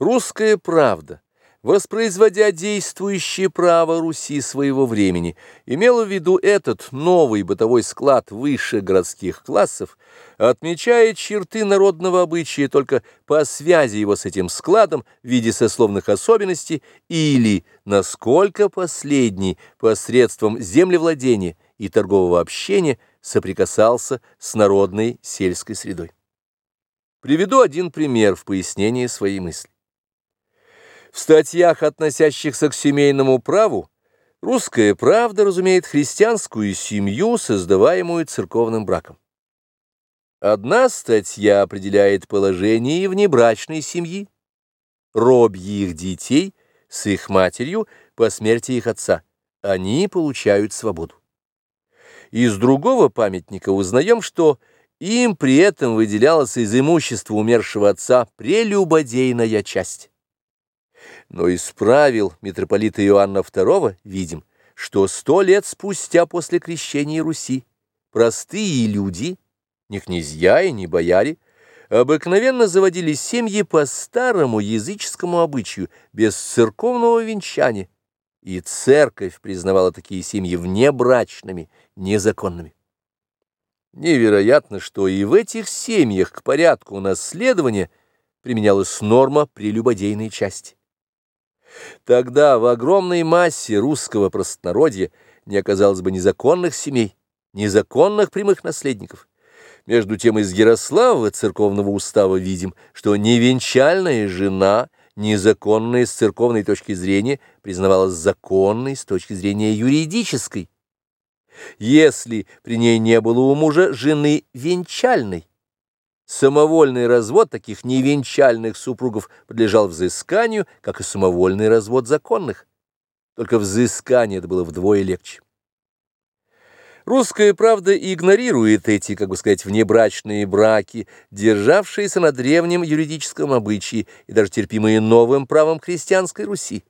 Русская правда, воспроизводя действующее право Руси своего времени, имела в виду этот новый бытовой склад высших городских классов, отмечая черты народного обычая только по связи его с этим складом в виде сословных особенностей или насколько последний посредством землевладения и торгового общения соприкасался с народной сельской средой. Приведу один пример в пояснении своей мысли. В статьях, относящихся к семейному праву, русская правда разумеет христианскую семью, создаваемую церковным браком. Одна статья определяет положение внебрачной семьи, робьи их детей с их матерью по смерти их отца. Они получают свободу. Из другого памятника узнаем, что им при этом выделялась из имущества умершего отца прелюбодейная часть. Но из правил митрополита Иоанна II видим, что сто лет спустя после крещения Руси простые люди, не князья и не бояре, обыкновенно заводили семьи по старому языческому обычаю, без церковного венчания, и церковь признавала такие семьи внебрачными, незаконными. Невероятно, что и в этих семьях к порядку наследования применялась норма прелюбодейной части. Тогда в огромной массе русского простонародья не оказалось бы незаконных семей, незаконных прямых наследников. Между тем из Ярославова церковного устава видим, что невенчальная жена, незаконная с церковной точки зрения, признавалась законной с точки зрения юридической. Если при ней не было у мужа жены венчальной, Самовольный развод таких невенчальных супругов подлежал взысканию, как и самовольный развод законных. Только взыскание это было вдвое легче. Русская правда игнорирует эти, как бы сказать, внебрачные браки, державшиеся на древнем юридическом обычае и даже терпимые новым правом христианской Руси.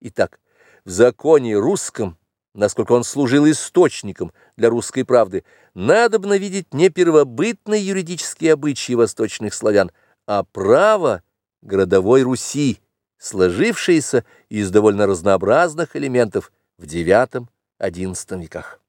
Итак, в законе русском насколько он служил источником для русской правды, надобно видеть не первобытные юридические обычаи восточных славян, а право городовой Руси, сложившееся из довольно разнообразных элементов в IX-XI веках.